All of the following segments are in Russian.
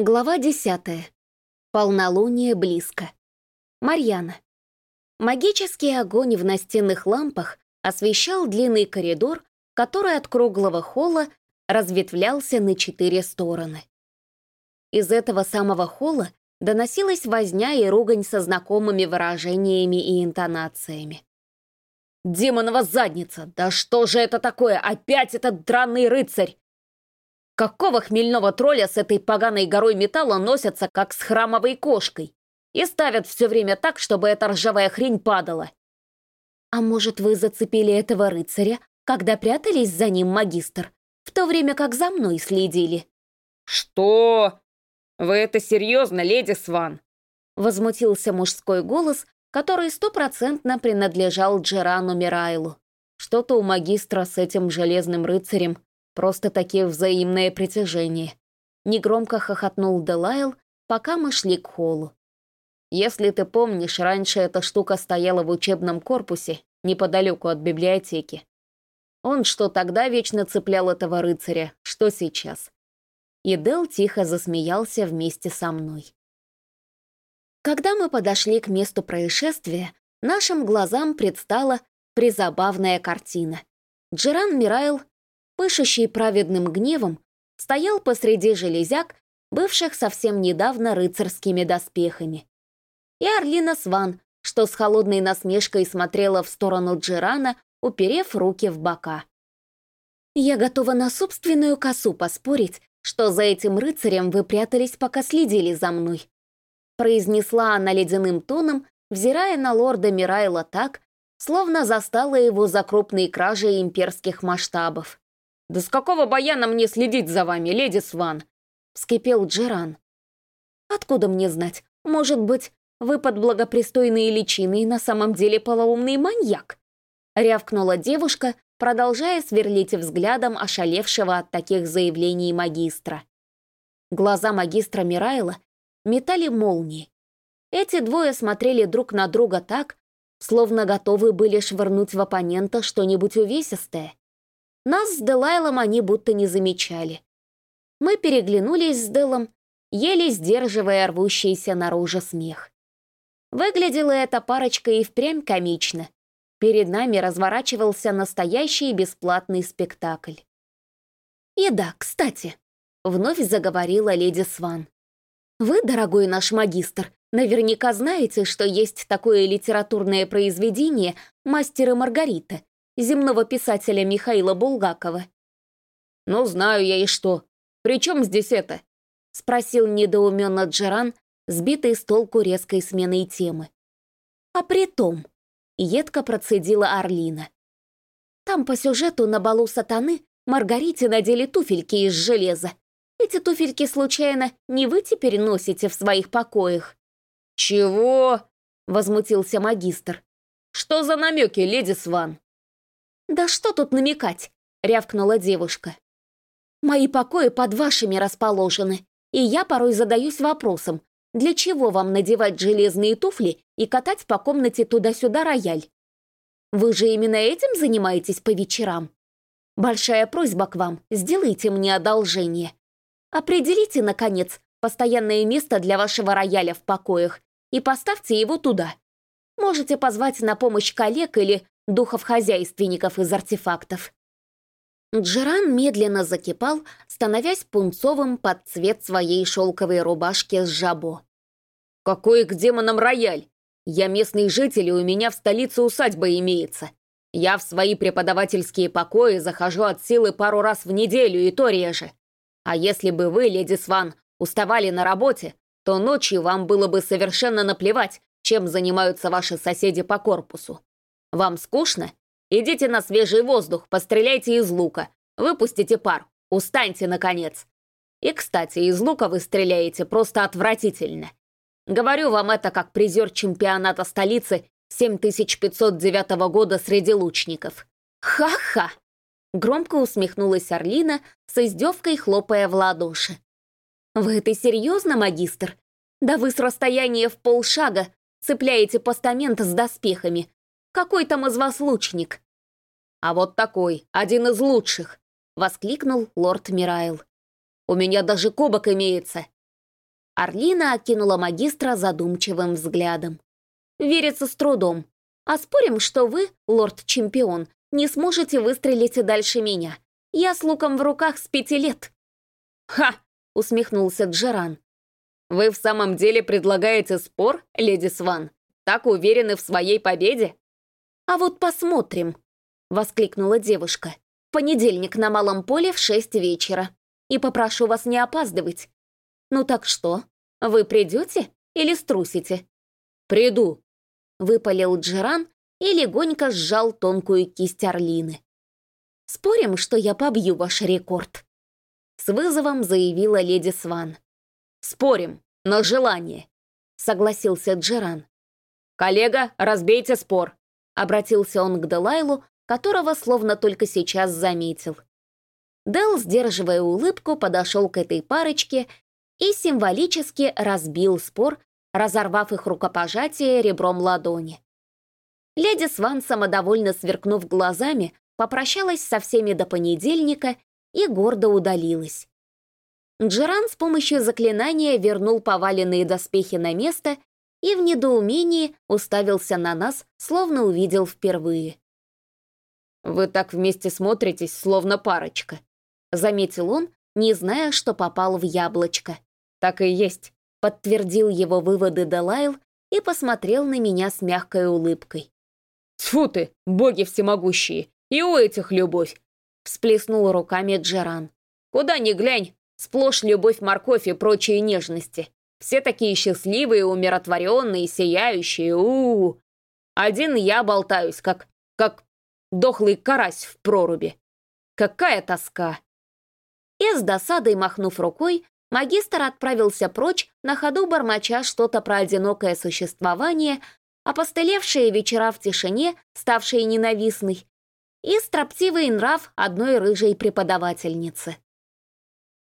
Глава десятая. Полнолуние близко. Марьяна. Магический огонь в настенных лампах освещал длинный коридор, который от круглого холла разветвлялся на четыре стороны. Из этого самого холла доносилась возня и ругань со знакомыми выражениями и интонациями. «Демонова задница! Да что же это такое? Опять этот дранный рыцарь! Какого хмельного тролля с этой поганой горой металла носятся, как с храмовой кошкой, и ставят все время так, чтобы эта ржавая хрень падала? А может, вы зацепили этого рыцаря, когда прятались за ним, магистр, в то время как за мной следили? Что? Вы это серьезно, леди Сван? Возмутился мужской голос, который стопроцентно принадлежал Джерану Мирайлу. Что-то у магистра с этим железным рыцарем Просто-таки взаимное притяжение. Негромко хохотнул Делайл, пока мы шли к холлу. Если ты помнишь, раньше эта штука стояла в учебном корпусе, неподалеку от библиотеки. Он что тогда вечно цеплял этого рыцаря, что сейчас. И Дел тихо засмеялся вместе со мной. Когда мы подошли к месту происшествия, нашим глазам предстала призабавная картина. Джеран Мирайл пышущий праведным гневом, стоял посреди железяк, бывших совсем недавно рыцарскими доспехами. И Орлина Сван, что с холодной насмешкой смотрела в сторону Джирана, уперев руки в бока. «Я готова на собственную косу поспорить, что за этим рыцарем вы прятались, пока следили за мной», произнесла она ледяным тоном, взирая на лорда Мирайла так, словно застала его за крупные кражи имперских масштабов. «Да с какого баяна мне следить за вами, леди Сван?» — вскипел Джеран. «Откуда мне знать? Может быть, вы под благопристойные личины и на самом деле полоумный маньяк?» — рявкнула девушка, продолжая сверлить взглядом ошалевшего от таких заявлений магистра. Глаза магистра Мирайла метали молнии. Эти двое смотрели друг на друга так, словно готовы были швырнуть в оппонента что-нибудь увесистое. Нас с Делайлом они будто не замечали. Мы переглянулись с Делом, еле сдерживая рвущийся наружу смех. Выглядела эта парочка и впрямь комично. Перед нами разворачивался настоящий бесплатный спектакль. «И да, кстати», — вновь заговорила леди Сван. «Вы, дорогой наш магистр, наверняка знаете, что есть такое литературное произведение «Мастер и Маргарита», земного писателя Михаила Булгакова. «Ну, знаю я и что. При чем здесь это?» — спросил недоуменно Джеран, сбитый с толку резкой сменой темы. «А при том», — едко процедила Орлина. «Там по сюжету на балу сатаны Маргарите надели туфельки из железа. Эти туфельки, случайно, не вы теперь носите в своих покоях?» «Чего?» — возмутился магистр. «Что за намеки, леди Сван?» «Да что тут намекать?» — рявкнула девушка. «Мои покои под вашими расположены, и я порой задаюсь вопросом, для чего вам надевать железные туфли и катать по комнате туда-сюда рояль? Вы же именно этим занимаетесь по вечерам? Большая просьба к вам, сделайте мне одолжение. Определите, наконец, постоянное место для вашего рояля в покоях и поставьте его туда. Можете позвать на помощь коллег или духов-хозяйственников из артефактов. Джеран медленно закипал, становясь пунцовым под цвет своей шелковой рубашки с жабо. «Какой к демонам рояль? Я местный житель, и у меня в столице усадьба имеется. Я в свои преподавательские покои захожу от силы пару раз в неделю, и то реже. А если бы вы, леди Сван, уставали на работе, то ночью вам было бы совершенно наплевать, чем занимаются ваши соседи по корпусу. Вам скучно? Идите на свежий воздух, постреляйте из лука, выпустите пар, устаньте, наконец. И, кстати, из лука вы стреляете просто отвратительно. Говорю вам это как призер чемпионата столицы 7509 года среди лучников. Ха-ха! Громко усмехнулась Орлина, с издевкой хлопая в ладоши. «Вы это серьезно, магистр? Да вы с расстояния в полшага цепляете постамент с доспехами, какой там из вас лучник?» «А вот такой, один из лучших!» — воскликнул лорд Мирайл. «У меня даже кубок имеется. Орлина окинула магистра задумчивым взглядом. «Верится с трудом. А спорим, что вы, лорд-чемпион, не сможете выстрелить дальше меня. Я с луком в руках с пяти лет». «Ха!» — усмехнулся Джеран. «Вы в самом деле предлагаете спор, леди Сван? Так уверены в своей победе?» «А вот посмотрим», — воскликнула девушка. «Понедельник на Малом поле в шесть вечера. И попрошу вас не опаздывать. «Ну так что, вы придете или струсите?» «Приду», — выпалил Джеран и легонько сжал тонкую кисть Орлины. «Спорим, что я побью ваш рекорд?» С вызовом заявила леди Сван. «Спорим, на желание», — согласился Джеран. «Коллега, разбейте спор», — обратился он к Делайлу, которого словно только сейчас заметил. Дел, сдерживая улыбку, подошел к этой парочке и символически разбил спор, разорвав их рукопожатие ребром ладони. Леди Сван, самодовольно сверкнув глазами, попрощалась со всеми до понедельника и гордо удалилась. Джеран с помощью заклинания вернул поваленные доспехи на место и в недоумении уставился на нас, словно увидел впервые. «Вы так вместе смотритесь, словно парочка», — заметил он, не зная, что попал в яблочко. «Так и есть», — подтвердил его выводы Далайл и посмотрел на меня с мягкой улыбкой. «Тьфу ты, боги всемогущие! И у этих любовь!» — всплеснул руками Джеран. «Куда ни глянь, сплошь любовь, морковь и прочие нежности. Все такие счастливые, умиротворенные, сияющие, у, -у, -у. Один я болтаюсь, как... как дохлый карась в проруби. Какая тоска!» И с досадой махнув рукой, магистр отправился прочь, на ходу бормоча что-то про одинокое существование, опостылевшие вечера в тишине, ставшие ненавистной, и строптивый нрав одной рыжей преподавательницы.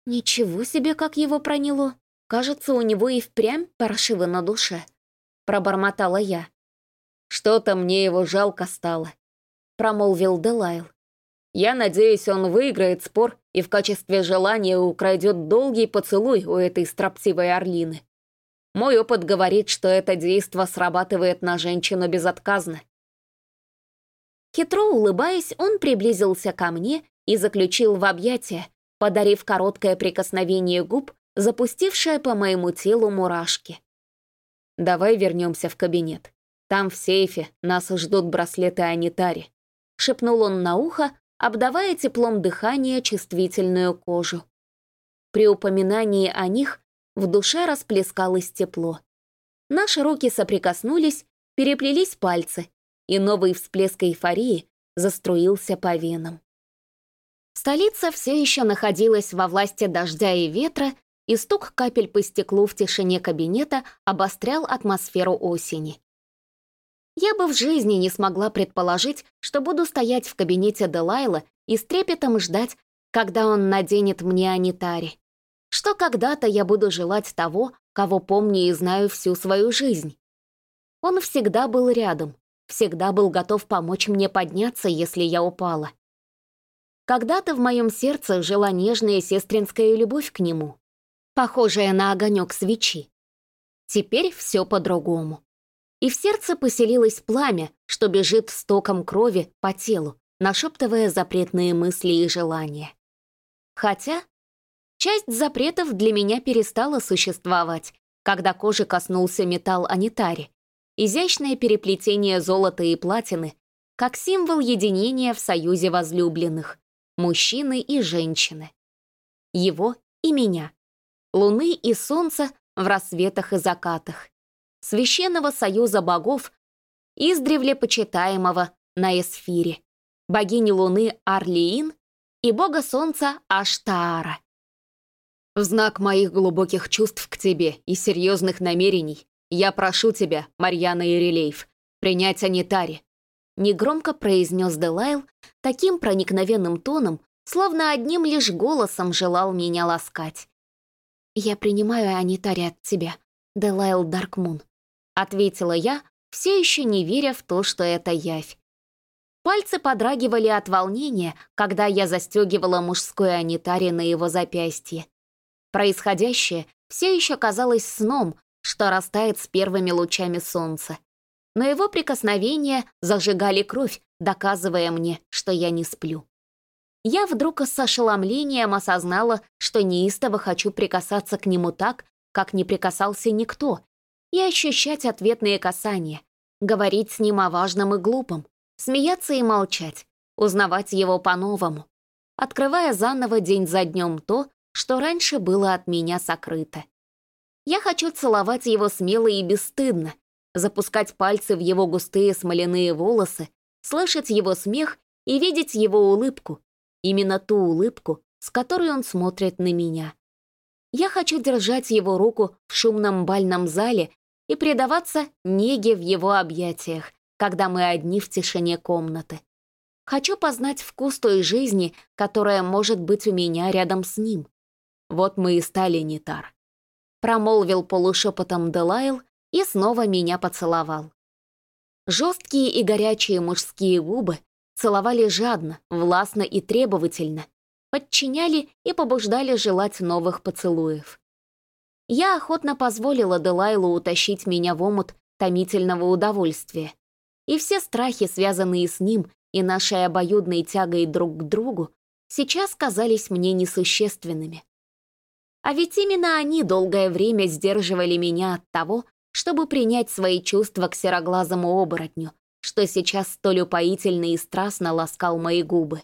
Ничего себе, как его проняло. Кажется, у него и впрямь паршиво на душе. Пробормотала я. Что-то мне его жалко стало, промолвил Делайл. Я надеюсь, он выиграет спор и в качестве желания украдет долгий поцелуй у этой строптивой орлины. Мой опыт говорит, что это действо срабатывает на женщину безотказно. Хитро улыбаясь, он приблизился ко мне и заключил в объятия, подарив короткое прикосновение губ, запустившее по моему телу мурашки. «Давай вернемся в кабинет. Там в сейфе нас ждут браслеты Анитари», — шепнул он на ухо, обдавая теплом дыхания чувствительную кожу. При упоминании о них в душе расплескалось тепло. Наши руки соприкоснулись, переплелись пальцы, и новый всплеск эйфории заструился по венам. Столица все еще находилась во власти дождя и ветра, и стук капель по стеклу в тишине кабинета обострял атмосферу осени. Я бы в жизни не смогла предположить, что буду стоять в кабинете Делайла и с трепетом ждать, когда он наденет мне анитари. Что когда-то я буду желать того, кого помню и знаю всю свою жизнь. Он всегда был рядом, всегда был готов помочь мне подняться, если я упала. Когда-то в моем сердце жила нежная сестринская любовь к нему, похожая на огонек свечи. Теперь все по-другому и в сердце поселилось пламя, что бежит стоком крови по телу, нашептывая запретные мысли и желания. Хотя часть запретов для меня перестала существовать, когда кожи коснулся металл анитари, изящное переплетение золота и платины, как символ единения в союзе возлюбленных, мужчины и женщины. Его и меня, луны и солнца в рассветах и закатах, Священного союза богов, издревле почитаемого на Эсфире, богини Луны Арлиин и бога Солнца Аштаара. В знак моих глубоких чувств к тебе и серьезных намерений я прошу тебя, Марьяна Ирелеев, принять Анитари. Негромко произнес Делайл таким проникновенным тоном, словно одним лишь голосом желал меня ласкать. «Я принимаю Анитари от тебя, Делайл Даркмун», ответила я, все еще не веря в то, что это явь. Пальцы подрагивали от волнения, когда я застегивала мужской анитари на его запястье. Происходящее все еще казалось сном, что растает с первыми лучами солнца. Но его прикосновения зажигали кровь, доказывая мне, что я не сплю. Я вдруг с ошеломлением осознала, что неистово хочу прикасаться к нему так, как не прикасался никто, и ощущать ответные касания, говорить с ним о важном и глупом, смеяться и молчать, узнавать его по-новому, открывая заново день за днем то, что раньше было от меня сокрыто. Я хочу целовать его смело и бесстыдно, запускать пальцы в его густые смоляные волосы, слышать его смех и видеть его улыбку, именно ту улыбку, с которой он смотрит на меня. Я хочу держать его руку в шумном бальном зале и предаваться неге в его объятиях, когда мы одни в тишине комнаты. Хочу познать вкус той жизни, которая может быть у меня рядом с ним. Вот мы и стали Нитар. Промолвил полушепотом Делайл и снова меня поцеловал. Жесткие и горячие мужские губы целовали жадно, властно и требовательно, подчиняли и побуждали желать новых поцелуев. Я охотно позволила Делайлу утащить меня в омут томительного удовольствия. И все страхи, связанные с ним и нашей обоюдной тягой друг к другу, сейчас казались мне несущественными. А ведь именно они долгое время сдерживали меня от того, чтобы принять свои чувства к сероглазому оборотню, что сейчас столь упоительно и страстно ласкал мои губы.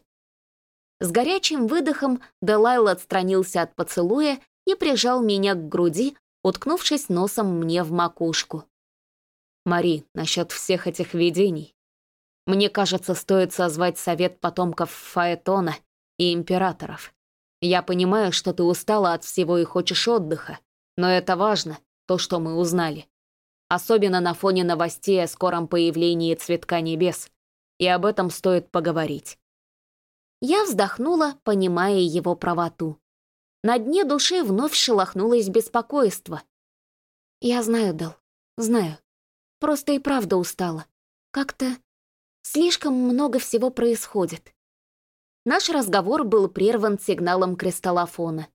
С горячим выдохом Делайл отстранился от поцелуя и прижал меня к груди, уткнувшись носом мне в макушку. «Мари, насчет всех этих видений. Мне кажется, стоит созвать совет потомков Фаэтона и императоров. Я понимаю, что ты устала от всего и хочешь отдыха, но это важно, то, что мы узнали. Особенно на фоне новостей о скором появлении Цветка Небес, и об этом стоит поговорить». Я вздохнула, понимая его правоту. На дне души вновь шелохнулось беспокойство. «Я знаю, Дэл, знаю. Просто и правда устала. Как-то слишком много всего происходит». Наш разговор был прерван сигналом кристаллофона.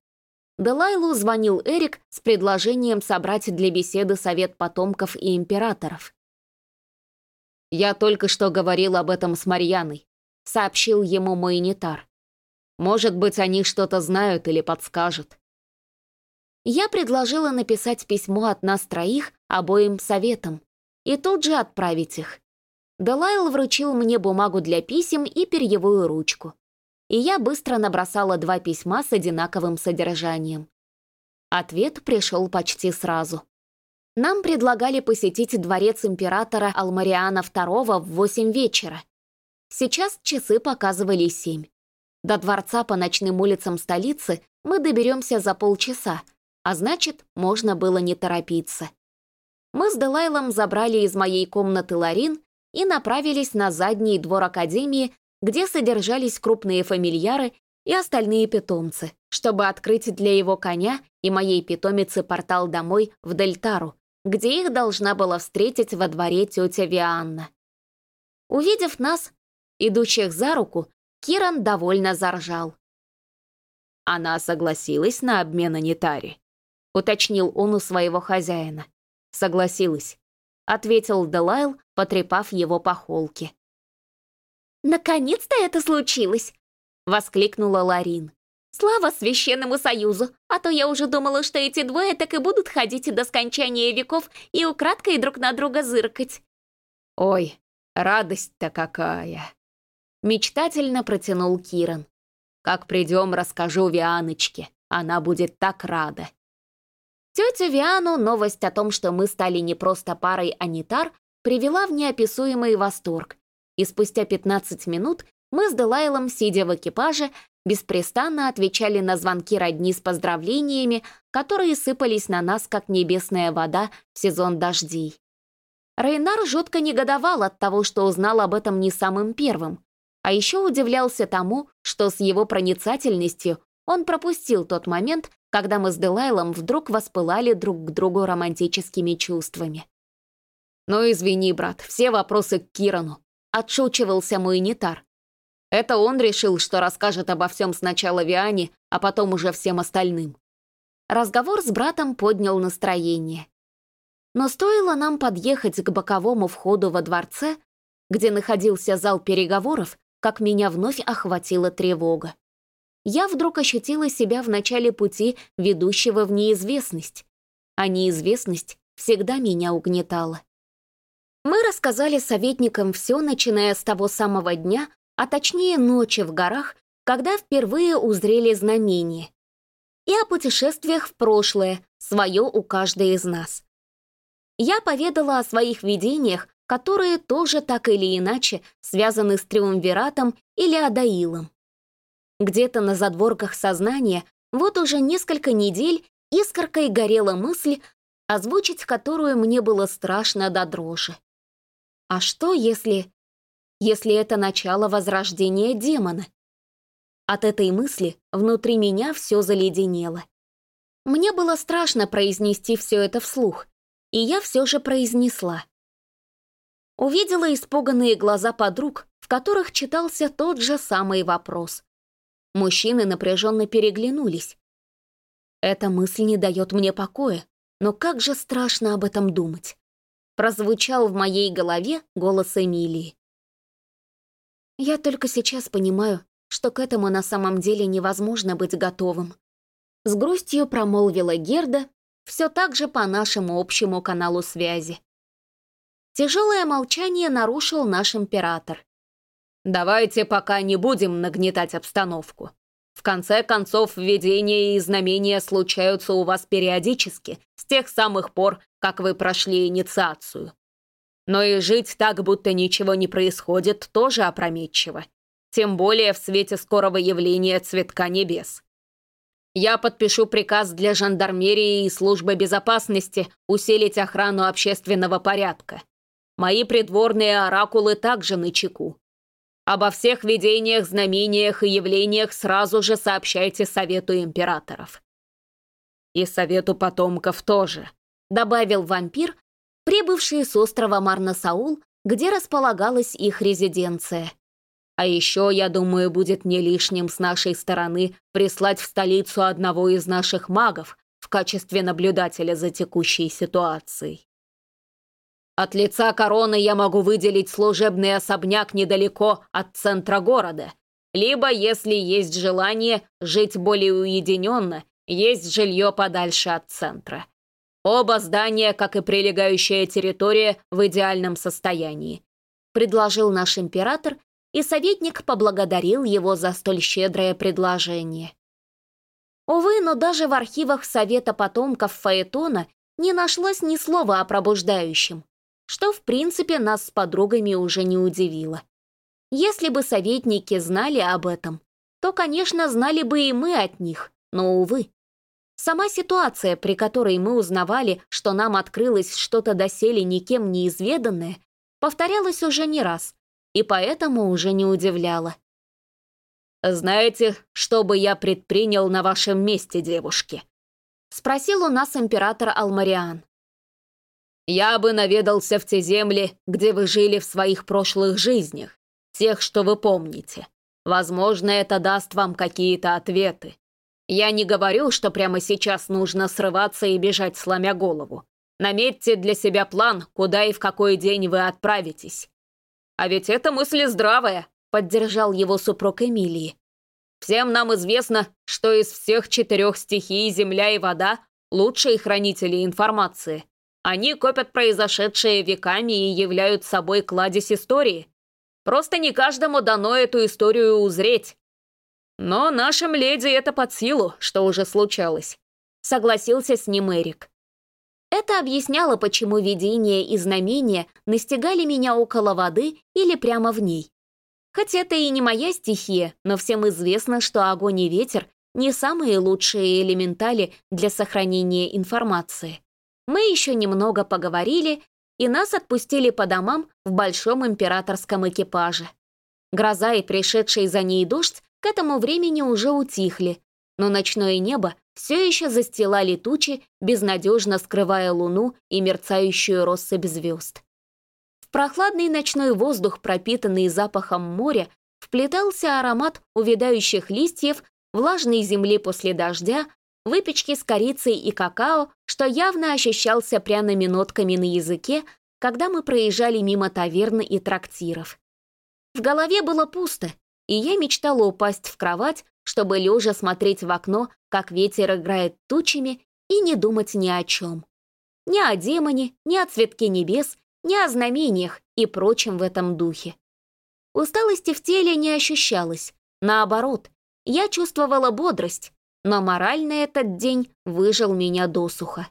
Делайлу звонил Эрик с предложением собрать для беседы совет потомков и императоров. «Я только что говорил об этом с Марьяной», — сообщил ему мой нетар. Может быть, они что-то знают или подскажут. Я предложила написать письмо от нас троих обоим советам и тут же отправить их. Делайл вручил мне бумагу для писем и перьевую ручку. И я быстро набросала два письма с одинаковым содержанием. Ответ пришел почти сразу. Нам предлагали посетить дворец императора Алмариана II в 8 вечера. Сейчас часы показывали 7. До дворца по ночным улицам столицы мы доберемся за полчаса, а значит, можно было не торопиться. Мы с Делайлом забрали из моей комнаты Ларин и направились на задний двор Академии, где содержались крупные фамильяры и остальные питомцы, чтобы открыть для его коня и моей питомицы портал домой в Дельтару, где их должна была встретить во дворе тетя Вианна. Увидев нас, идущих за руку, Киран довольно заржал. «Она согласилась на обмен Анитари», — уточнил он у своего хозяина. «Согласилась», — ответил Делайл, потрепав его по холке. «Наконец-то это случилось!» — воскликнула Ларин. «Слава Священному Союзу! А то я уже думала, что эти двое так и будут ходить до скончания веков и украдкой друг на друга зыркать». «Ой, радость-то какая!» Мечтательно протянул Киран. «Как придем, расскажу Вианочке. Она будет так рада». Тетю Виану новость о том, что мы стали не просто парой Анитар, привела в неописуемый восторг. И спустя 15 минут мы с Делайлом, сидя в экипаже, беспрестанно отвечали на звонки родни с поздравлениями, которые сыпались на нас, как небесная вода в сезон дождей. Рейнар жутко негодовал от того, что узнал об этом не самым первым. А еще удивлялся тому, что с его проницательностью он пропустил тот момент, когда мы с Делайлом вдруг воспылали друг к другу романтическими чувствами. «Ну извини, брат, все вопросы к Кирану», — отшучивался мой нетар. Это он решил, что расскажет обо всем сначала Виане, а потом уже всем остальным. Разговор с братом поднял настроение. Но стоило нам подъехать к боковому входу во дворце, где находился зал переговоров, как меня вновь охватила тревога. Я вдруг ощутила себя в начале пути, ведущего в неизвестность, а неизвестность всегда меня угнетала. Мы рассказали советникам все, начиная с того самого дня, а точнее ночи в горах, когда впервые узрели знамение. И о путешествиях в прошлое, свое у каждой из нас. Я поведала о своих видениях, которые тоже так или иначе связаны с Триумвиратом или Адаилом. Где-то на задворках сознания вот уже несколько недель искоркой горела мысль, озвучить которую мне было страшно до дрожи. А что, если... если это начало возрождения демона? От этой мысли внутри меня все заледенело. Мне было страшно произнести все это вслух, и я все же произнесла. Увидела испуганные глаза подруг, в которых читался тот же самый вопрос. Мужчины напряженно переглянулись. Эта мысль не дает мне покоя, но как же страшно об этом думать. Прозвучал в моей голове голос Эмилии. Я только сейчас понимаю, что к этому на самом деле невозможно быть готовым. С грустью промолвила Герда, все так же по нашему общему каналу связи. Тяжелое молчание нарушил наш император. «Давайте пока не будем нагнетать обстановку. В конце концов, видения и знамения случаются у вас периодически, с тех самых пор, как вы прошли инициацию. Но и жить так, будто ничего не происходит, тоже опрометчиво тем более в свете скорого явления цветка небес. Я подпишу приказ для жандармерии и службы безопасности усилить охрану общественного порядка. Мои придворные оракулы также на чеку. Обо всех видениях, знамениях и явлениях сразу же сообщайте Совету императоров. И Совету потомков тоже, добавил вампир, прибывший с острова Марнасаул, где располагалась их резиденция. А еще, я думаю, будет не лишним с нашей стороны прислать в столицу одного из наших магов в качестве наблюдателя за текущей ситуацией. От лица короны я могу выделить служебный особняк недалеко от центра города, либо, если есть желание жить более уединенно, есть жилье подальше от центра. Оба здания, как и прилегающая территория, в идеальном состоянии. Предложил наш император и советник поблагодарил его за столь щедрое предложение. Увы, но даже в архивах Совета потомков Фаэтона не нашлось ни слова о пробуждающем, что, в принципе, нас с подругами уже не удивило. Если бы советники знали об этом, то, конечно, знали бы и мы от них, но, увы. Сама ситуация, при которой мы узнавали, что нам открылось что-то доселе никем неизведанное, повторялась уже не раз, и поэтому уже не удивляло. «Знаете, что бы я предпринял на вашем месте, девушки?» — спросил у нас император Алмариан. «Я бы наведался в те земли, где вы жили в своих прошлых жизнях, тех, что вы помните. Возможно, это даст вам какие-то ответы. Я не говорю, что прямо сейчас нужно срываться и бежать, сломя голову. Наметьте для себя план, куда и в какой день вы отправитесь. «А ведь эта мысль здравая», — поддержал его супруг Эмилии. «Всем нам известно, что из всех четырех стихий земля и вода — лучшие хранители информации. Они копят произошедшее веками и являют собой кладезь истории. Просто не каждому дано эту историю узреть. Но нашим леди это под силу, что уже случалось», — согласился с ним Эрик. Это объясняло, почему видения и знамения настигали меня около воды или прямо в ней. Хотя это и не моя стихия, но всем известно, что огонь и ветер не самые лучшие элементали для сохранения информации. Мы еще немного поговорили, и нас отпустили по домам в большом императорском экипаже. Гроза и пришедший за ней дождь к этому времени уже утихли, но ночное небо все еще застилали тучи, безнадежно скрывая луну и мерцающую россыпь звезд. В прохладный ночной воздух, пропитанный запахом моря, вплетался аромат увядающих листьев, влажной земли после дождя, выпечки с корицей и какао, что явно ощущался пряными нотками на языке, когда мы проезжали мимо таверны и трактиров. В голове было пусто, и я мечтала упасть в кровать, чтобы лежа смотреть в окно, как ветер играет тучами, и не думать ни о чем. Ни о демоне, ни о цветке небес, ни о знамениях и прочем в этом духе. Усталости в теле не ощущалось. Наоборот, я чувствовала бодрость, но морально этот день выжил меня досуха.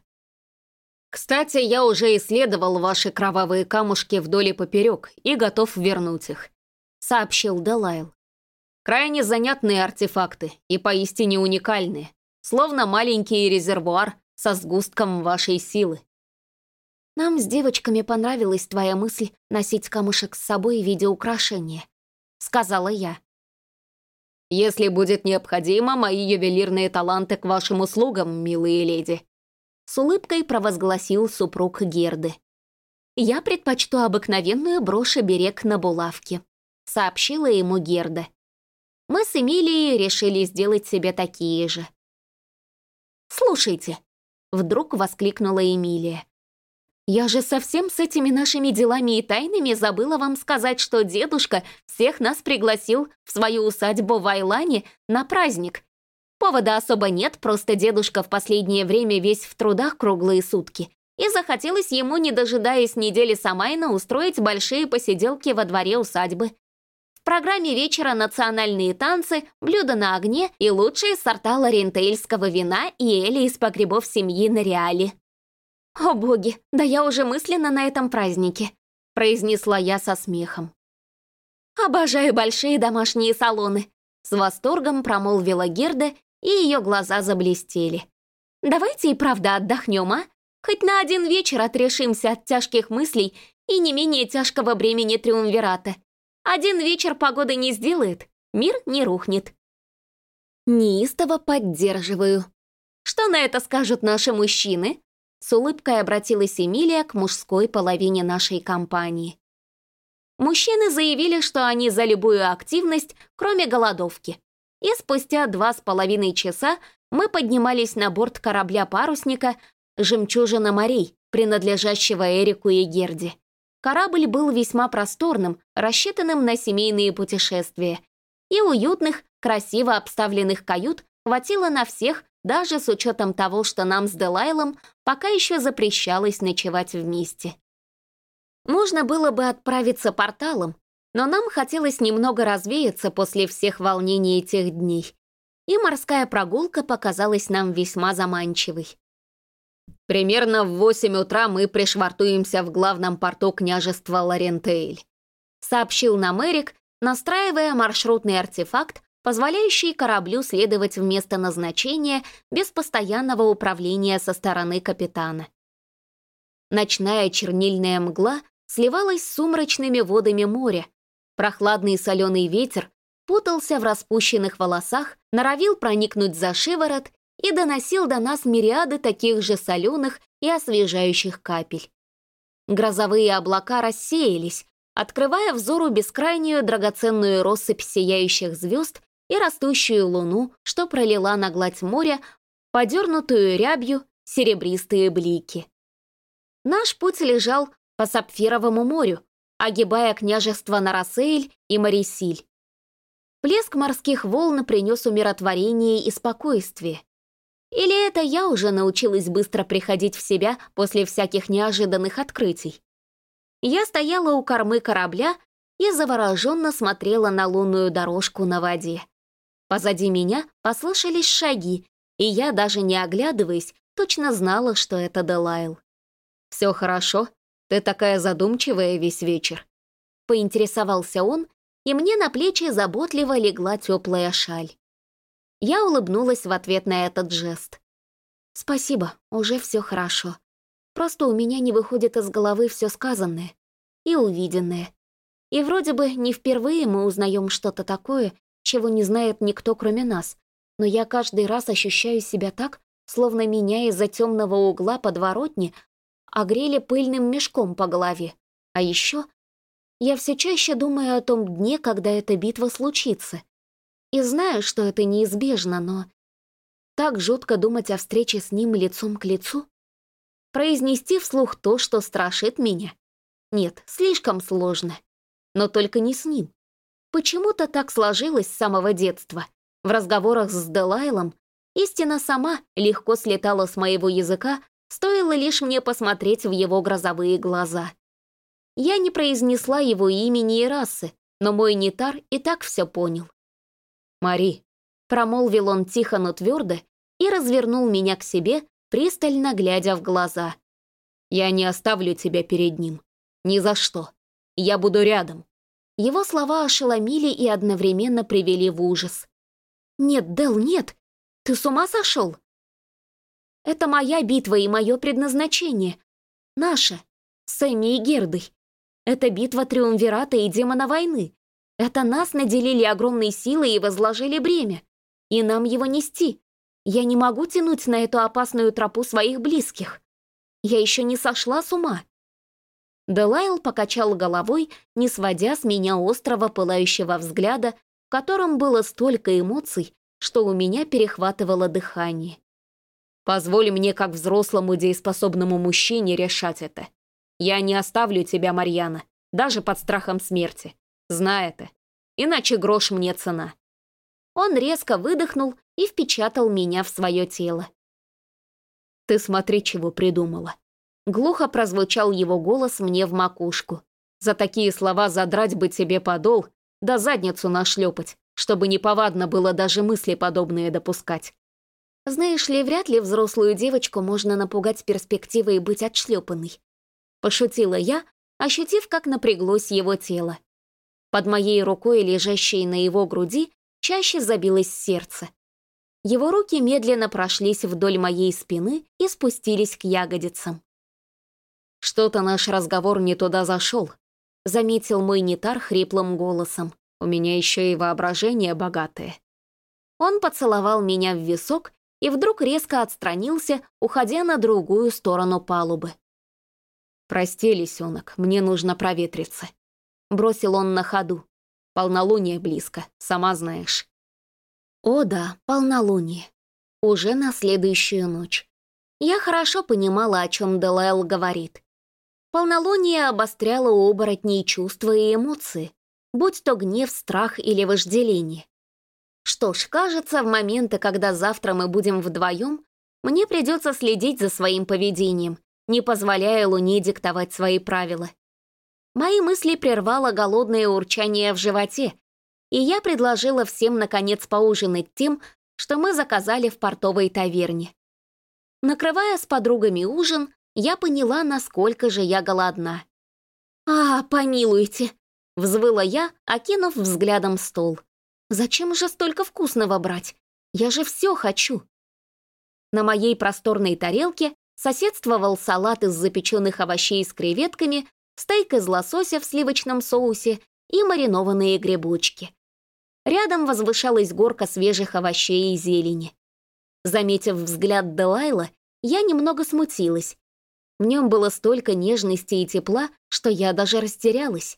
«Кстати, я уже исследовал ваши кровавые камушки вдоль и поперек и готов вернуть их», — сообщил Делайл. «Крайне занятные артефакты и поистине уникальные, словно маленький резервуар со сгустком вашей силы. Нам с девочками понравилась твоя мысль носить камушек с собой в виде украшения», — сказала я. «Если будет необходимо, мои ювелирные таланты к вашим услугам, милые леди», — с улыбкой провозгласил супруг Герды. «Я предпочту обыкновенную брошь-берег на булавке», — сообщила ему Герда. Мы с Эмилией решили сделать себе такие же. «Слушайте», — вдруг воскликнула Эмилия. «Я же совсем с этими нашими делами и тайнами забыла вам сказать, что дедушка всех нас пригласил в свою усадьбу в Айлане на праздник. Повода особо нет, просто дедушка в последнее время весь в трудах круглые сутки. И захотелось ему, не дожидаясь недели Самайна, устроить большие посиделки во дворе усадьбы. Программе вечера национальные танцы, блюда на огне и лучшие сорта лорентейльского вина и эли из погребов семьи на Реале. «О боги, да я уже мысленно на этом празднике», — произнесла я со смехом. «Обожаю большие домашние салоны», — с восторгом промолвила Герда, и ее глаза заблестели. «Давайте и правда отдохнем, а? Хоть на один вечер отрешимся от тяжких мыслей и не менее тяжкого бремени триумвирата. Один вечер погоды не сделает, мир не рухнет». Неистово поддерживаю. Что на это скажут наши мужчины? С улыбкой обратилась Эмилия к мужской половине нашей компании. Мужчины заявили, что они за любую активность, кроме голодовки. И спустя два с половиной часа мы поднимались на борт корабля-парусника «Жемчужина морей», принадлежащего Эрику и Герде. Корабль был весьма просторным, рассчитанным на семейные путешествия. И уютных, красиво обставленных кают хватило на всех, даже с учетом того, что нам с Делайлом пока еще запрещалось ночевать вместе. Можно было бы отправиться порталом, но нам хотелось немного развеяться после всех волнений этих дней, и морская прогулка показалась нам весьма заманчивой. «Примерно в восемь утра мы пришвартуемся в главном порту княжества Лорентейль», сообщил нам Эрик, настраивая маршрутный артефакт, позволяющий кораблю следовать в место назначения без постоянного управления со стороны капитана. Ночная чернильная мгла сливалась с сумрачными водами моря. Прохладный соленый ветер путался в распущенных волосах, норовил проникнуть за шиворот и доносил до нас мириады таких же соленых и освежающих капель. Грозовые облака рассеялись, открывая взору бескрайнюю драгоценную россыпь сияющих звезд и растущую луну, что пролила на гладь моря, подернутую рябью серебристые блики. Наш путь лежал по Сапфировому морю, огибая княжество Нарасейль и Марисиль. Плеск морских волн принес умиротворение и спокойствие. Или это я уже научилась быстро приходить в себя после всяких неожиданных открытий? Я стояла у кормы корабля и завороженно смотрела на лунную дорожку на воде. Позади меня послышались шаги, и я, даже не оглядываясь, точно знала, что это Делайл. «Все хорошо? Ты такая задумчивая весь вечер?» Поинтересовался он, и мне на плечи заботливо легла теплая шаль. Я улыбнулась в ответ на этот жест. «Спасибо, уже все хорошо. Просто у меня не выходит из головы все сказанное и увиденное. И вроде бы не впервые мы узнаем что-то такое, чего не знает никто, кроме нас. Но я каждый раз ощущаю себя так, словно меня из-за темного угла подворотни огрели пыльным мешком по голове. А еще я все чаще думаю о том дне, когда эта битва случится. И знаю, что это неизбежно, но... так жутко думать о встрече с ним лицом к лицу? Произнести вслух то, что страшит меня? Нет, слишком сложно. Но только не с ним. Почему-то так сложилось с самого детства. В разговорах с Делайлом истина сама легко слетала с моего языка, стоило лишь мне посмотреть в его грозовые глаза. Я не произнесла его имени и расы, но мой нетар и так все понял. «Мари», — промолвил он тихо, но твердо, и развернул меня к себе, пристально глядя в глаза. «Я не оставлю тебя перед ним. Ни за что. Я буду рядом». Его слова ошеломили и одновременно привели в ужас. «Нет, Дел, нет! Ты с ума сошел?» «Это моя битва и мое предназначение. Наша, Сэмми и Гердой. Это битва Триумвирата и Демона Войны. Это нас наделили огромной силой и возложили бремя. И нам его нести. Я не могу тянуть на эту опасную тропу своих близких. Я еще не сошла с ума. Делайл покачал головой, не сводя с меня острого пылающего взгляда, в котором было столько эмоций, что у меня перехватывало дыхание. «Позволь мне, как взрослому дееспособному мужчине, решать это. Я не оставлю тебя, Марьяна, даже под страхом смерти. Знай это. Иначе грош мне цена». Он резко выдохнул и впечатал меня в свое тело. «Ты смотри, чего придумала». Глухо прозвучал его голос мне в макушку. «За такие слова задрать бы тебе подол, да задницу нашлепать, чтобы неповадно было даже мысли подобные допускать». Знаешь ли, вряд ли взрослую девочку можно напугать перспективой быть отшлепанной. Пошутила я, ощутив, как напряглось его тело. Под моей рукой, лежащей на его груди, чаще забилось сердце. Его руки медленно прошлись вдоль моей спины и спустились к ягодицам. «Что-то наш разговор не туда зашел», — заметил мой нетар хриплым голосом. «У меня еще и воображение богатое». Он поцеловал меня в висок и вдруг резко отстранился, уходя на другую сторону палубы. «Прости, лисенок, мне нужно проветриться», — бросил он на ходу. «Полнолуние близко, сама знаешь». О да, полнолуние. Уже на следующую ночь. Я хорошо понимала, о чем Делайл говорит. Полнолуние обостряло у оборотней чувства и эмоции, будь то гнев, страх или вожделение. Что ж, кажется, в моменты, когда завтра мы будем вдвоем, мне придется следить за своим поведением, не позволяя Луне диктовать свои правила. Мои мысли прервало голодное урчание в животе, и я предложила всем, наконец, поужинать тем, что мы заказали в портовой таверне. Накрывая с подругами ужин, я поняла, насколько же я голодна. «А, помилуйте!» — взвыла я, окинув взглядом стол. «Зачем же столько вкусного брать? Я же все хочу!» На моей просторной тарелке соседствовал салат из запеченных овощей с креветками, стейк из лосося в сливочном соусе и маринованные грибочки. Рядом возвышалась горка свежих овощей и зелени. Заметив взгляд Делайла, я немного смутилась. В нем было столько нежности и тепла, что я даже растерялась.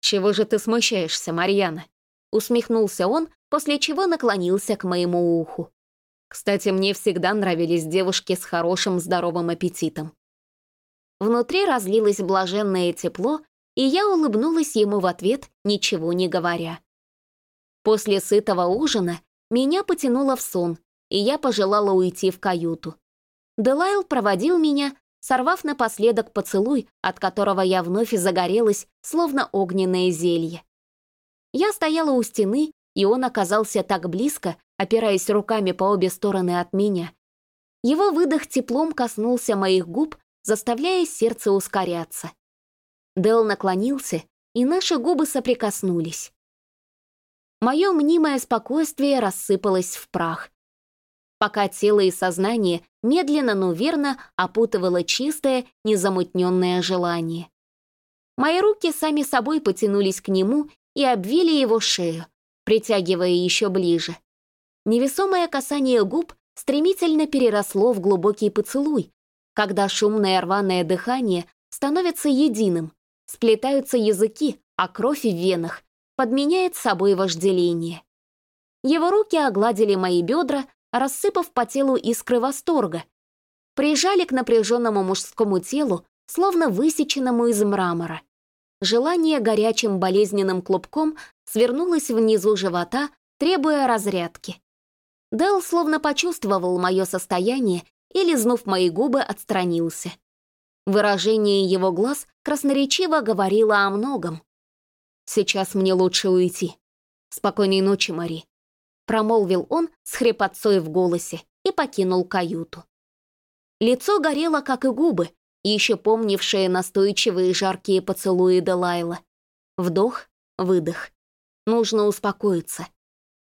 «Чего же ты смущаешься, Марьяна?» Усмехнулся он, после чего наклонился к моему уху. Кстати, мне всегда нравились девушки с хорошим здоровым аппетитом. Внутри разлилось блаженное тепло, и я улыбнулась ему в ответ, ничего не говоря. После сытого ужина меня потянуло в сон, и я пожелала уйти в каюту. Делайл проводил меня, сорвав напоследок поцелуй, от которого я вновь загорелась, словно огненное зелье. Я стояла у стены, и он оказался так близко, опираясь руками по обе стороны от меня. Его выдох теплом коснулся моих губ, заставляя сердце ускоряться. Дел наклонился, и наши губы соприкоснулись. Мое мнимое спокойствие рассыпалось в прах. Пока тело и сознание медленно, но верно опутывало чистое, незамутненное желание. Мои руки сами собой потянулись к нему и обвили его шею, притягивая еще ближе. Невесомое касание губ стремительно переросло в глубокий поцелуй, когда шумное рваное дыхание становится единым, сплетаются языки, а кровь в венах подменяет собой вожделение. Его руки огладили мои бедра, рассыпав по телу искры восторга. Прижали к напряженному мужскому телу, словно высеченному из мрамора. Желание горячим болезненным клубком свернулось внизу живота, требуя разрядки. Дэл словно почувствовал мое состояние и, лизнув мои губы, отстранился. Выражение его глаз красноречиво говорило о многом. «Сейчас мне лучше уйти. Спокойной ночи, Мари», — промолвил он с хрипотцой в голосе и покинул каюту. Лицо горело, как и губы, еще помнившие настойчивые жаркие поцелуи Делайла. Вдох, выдох. Нужно успокоиться.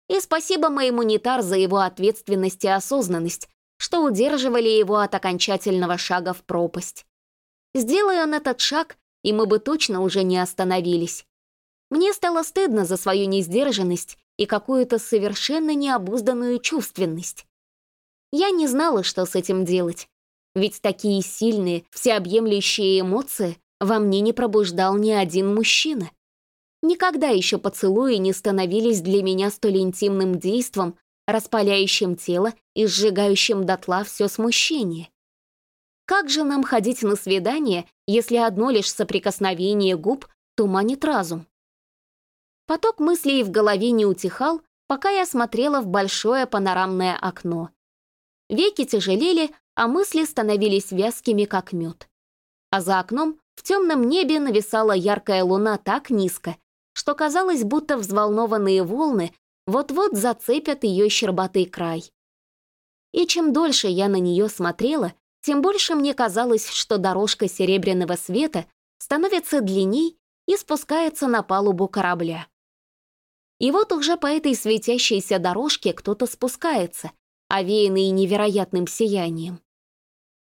И спасибо моему Нитар за его ответственность и осознанность, что удерживали его от окончательного шага в пропасть. Сделай он этот шаг, и мы бы точно уже не остановились. Мне стало стыдно за свою несдержанность и какую-то совершенно необузданную чувственность. Я не знала, что с этим делать, ведь такие сильные, всеобъемлющие эмоции во мне не пробуждал ни один мужчина. Никогда еще поцелуи не становились для меня столь интимным действом, распаляющим тело и сжигающим дотла все смущение. Как же нам ходить на свидание, если одно лишь соприкосновение губ туманит разум? Поток мыслей в голове не утихал, пока я смотрела в большое панорамное окно. Веки тяжелели, а мысли становились вязкими, как мед. А за окном в темном небе нависала яркая луна так низко, что казалось, будто взволнованные волны вот-вот зацепят ее щербатый край. И чем дольше я на нее смотрела, тем больше мне казалось, что дорожка серебряного света становится длинней и спускается на палубу корабля. И вот уже по этой светящейся дорожке кто-то спускается, овеянный невероятным сиянием.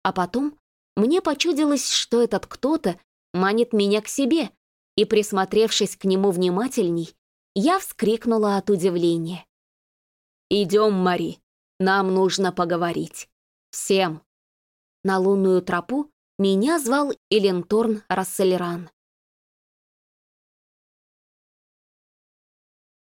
А потом мне почудилось, что этот кто-то манит меня к себе, и, присмотревшись к нему внимательней, я вскрикнула от удивления. «Идем, Мари, нам нужно поговорить. Всем». На лунную тропу меня звал Эленторн Расселеран.